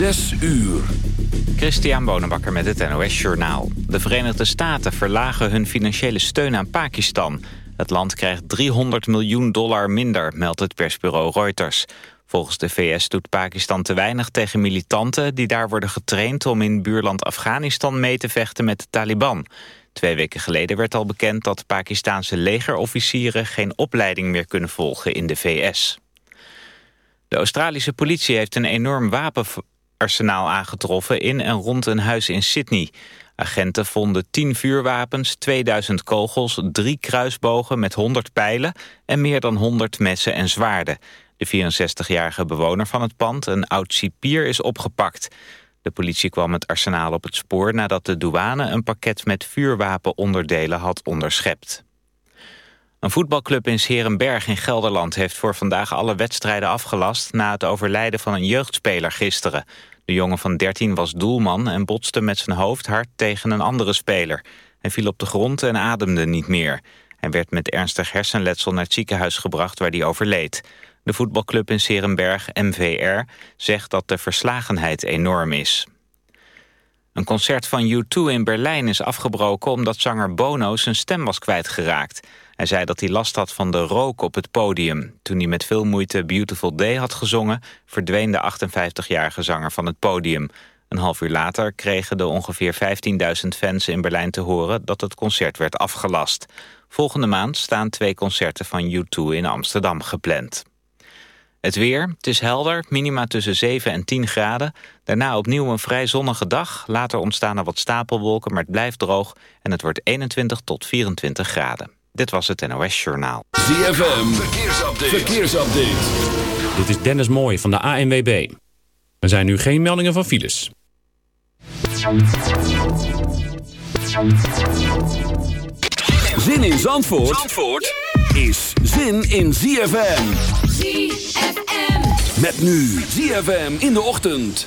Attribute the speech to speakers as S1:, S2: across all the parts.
S1: Zes uur.
S2: Christian Bonenbakker met het NOS Journaal. De Verenigde Staten verlagen hun financiële steun aan Pakistan. Het land krijgt 300 miljoen dollar minder, meldt het persbureau Reuters. Volgens de VS doet Pakistan te weinig tegen militanten... die daar worden getraind om in buurland Afghanistan mee te vechten met de Taliban. Twee weken geleden werd al bekend dat Pakistanse legerofficieren... geen opleiding meer kunnen volgen in de VS. De Australische politie heeft een enorm wapen arsenaal aangetroffen in en rond een huis in Sydney. Agenten vonden 10 vuurwapens, 2000 kogels, drie kruisbogen met 100 pijlen en meer dan 100 messen en zwaarden. De 64-jarige bewoner van het pand, een oud cipier, is opgepakt. De politie kwam het arsenaal op het spoor nadat de douane een pakket met vuurwapenonderdelen had onderschept. Een voetbalclub in Serenberg in Gelderland heeft voor vandaag alle wedstrijden afgelast na het overlijden van een jeugdspeler gisteren. De jongen van 13 was doelman en botste met zijn hoofd hard tegen een andere speler. Hij viel op de grond en ademde niet meer. Hij werd met ernstig hersenletsel naar het ziekenhuis gebracht waar hij overleed. De voetbalclub in Serenberg, MVR, zegt dat de verslagenheid enorm is. Een concert van U2 in Berlijn is afgebroken omdat zanger Bono zijn stem was kwijtgeraakt. Hij zei dat hij last had van de rook op het podium. Toen hij met veel moeite Beautiful Day had gezongen... verdween de 58-jarige zanger van het podium. Een half uur later kregen de ongeveer 15.000 fans in Berlijn te horen... dat het concert werd afgelast. Volgende maand staan twee concerten van U2 in Amsterdam gepland. Het weer, het is helder, minima tussen 7 en 10 graden. Daarna opnieuw een vrij zonnige dag. Later ontstaan er wat stapelwolken, maar het blijft droog... en het wordt 21 tot 24 graden. Dit was het NOS Journaal.
S1: ZFM, verkeersupdate. verkeersupdate.
S3: Dit is Dennis Mooij van de ANWB. Er zijn nu geen meldingen van files.
S1: Zin in Zandvoort, Zandvoort is zin in ZFM.
S4: ZFM.
S1: Met nu ZFM in de ochtend.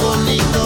S5: bonito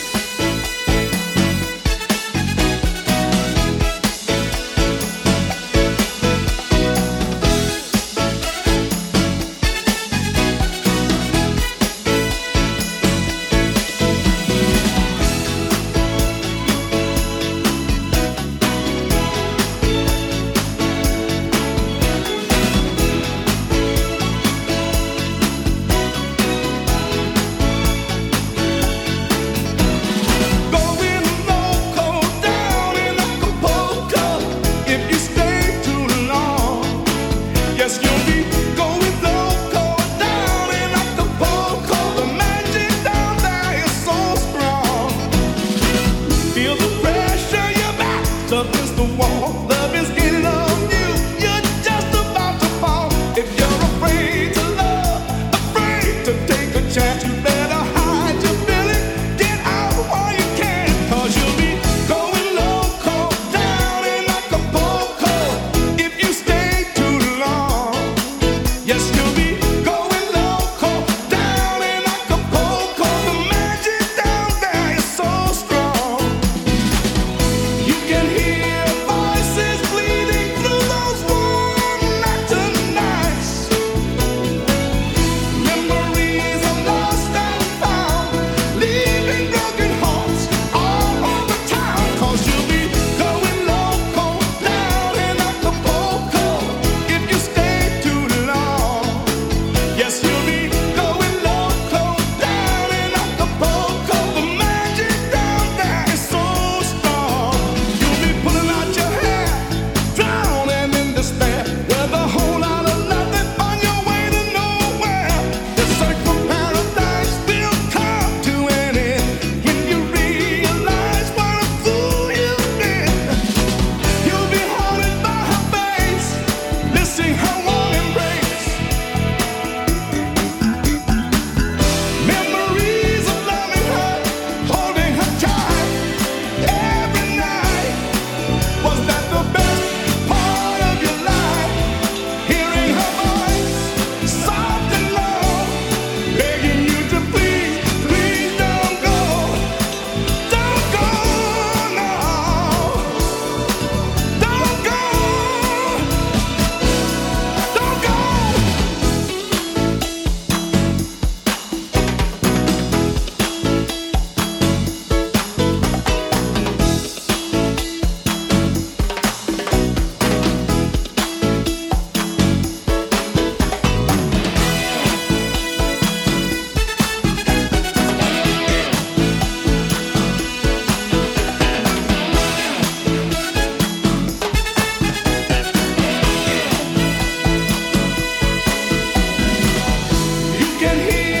S6: me.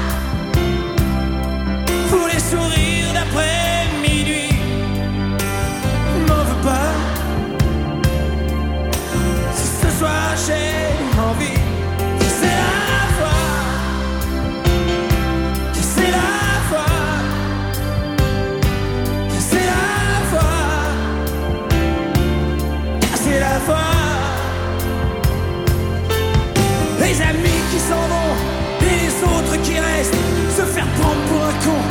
S6: après minuit. M'en veux pas. Si ce soir j'ai envie.
S7: c'est la foi. C'est la foi. C'est la foi. C'est la foi. Les amis qui s'en vont et les autres qui restent, se faire prendre pour un con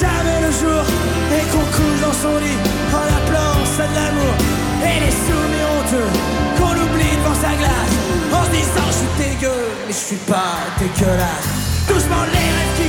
S7: Jamais le jour et qu'on couche dans son lit en appelant ça de l'amour. Et les soumis honteux qu'on oublie devant sa glace en se disant je suis dégueu, mais je suis pas dégueulasse. Doucement les rêves qui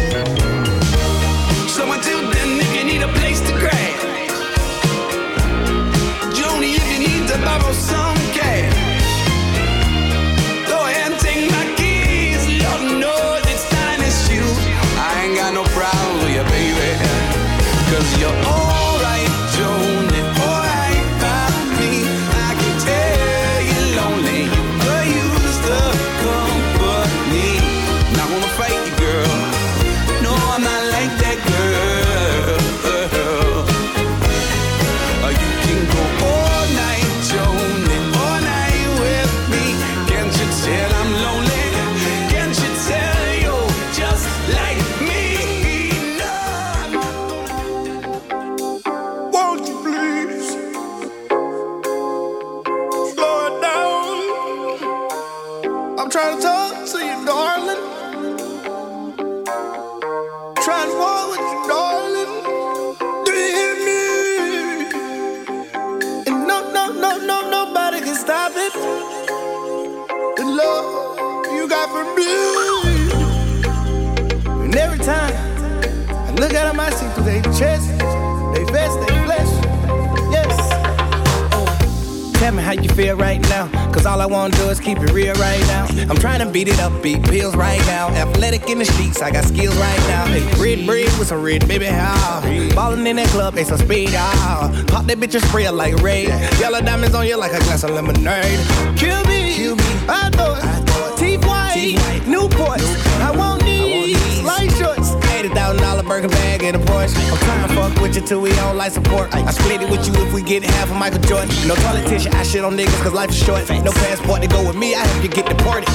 S8: I got
S6: skills right now. Red bread with some red, baby, how? Ballin' in that club, they some speed, ah. Pop that bitch and spray it like raid. Yellow diamonds on you like a glass of lemonade. Kill me, Kill me. I thought, teeth white, Newports. I want these, light shorts. $80,000 burger bag in a Porsche. I'm trying to fuck with you till we on life support. I split it with you if we get half of Michael Jordan. No tissue, I shit on niggas cause life is short. No passport to go with me, I have to get deported.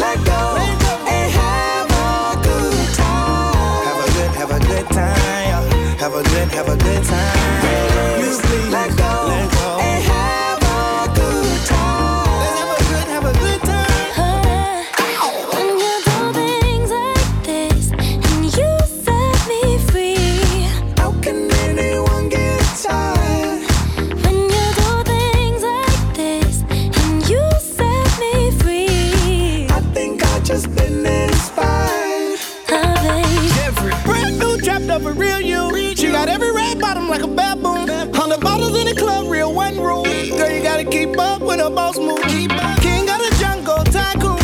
S6: Let go Have a good, have a good time. You please let go, let go and have a good time. Let's have a good, have a good time.
S4: When you do
S6: the club, real one rule. Girl, you gotta keep up with a boss move. King of the jungle, tycoon.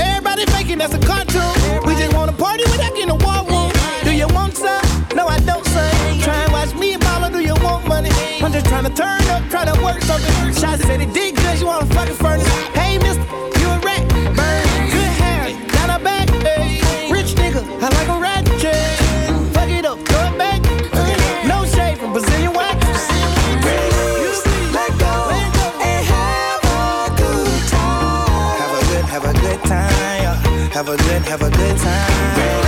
S6: Everybody faking that's a cartoon. We just wanna party without getting a war room. Do you want some? No, I don't, son. Try and watch me and Paula, do you want money? I'm just trying to turn up, trying to work something. Shots said it did good, you wanna fucking furnace. Hey, mister, have a good time.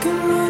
S9: can
S10: run.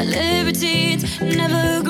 S4: The libertines, never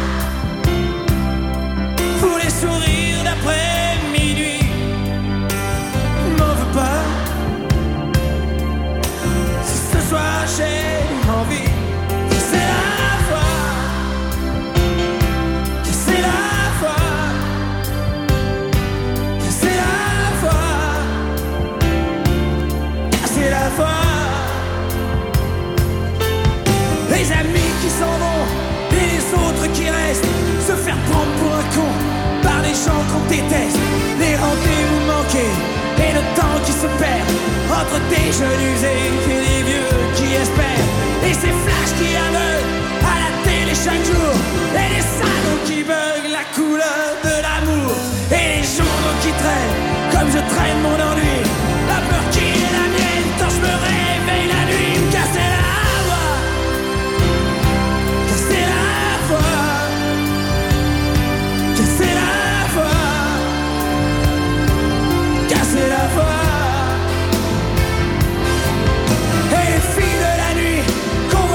S7: Entre des jeunes usés et des vieux qui espèrent. Et ces flashs qui aveuglent à la télé chaque jour. Et les salons qui veulent la couleur de l'amour. Et les journaux qui traînent comme je traîne mon ennui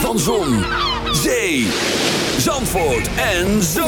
S4: van Zon, Zee, Zandvoort en
S1: Zo.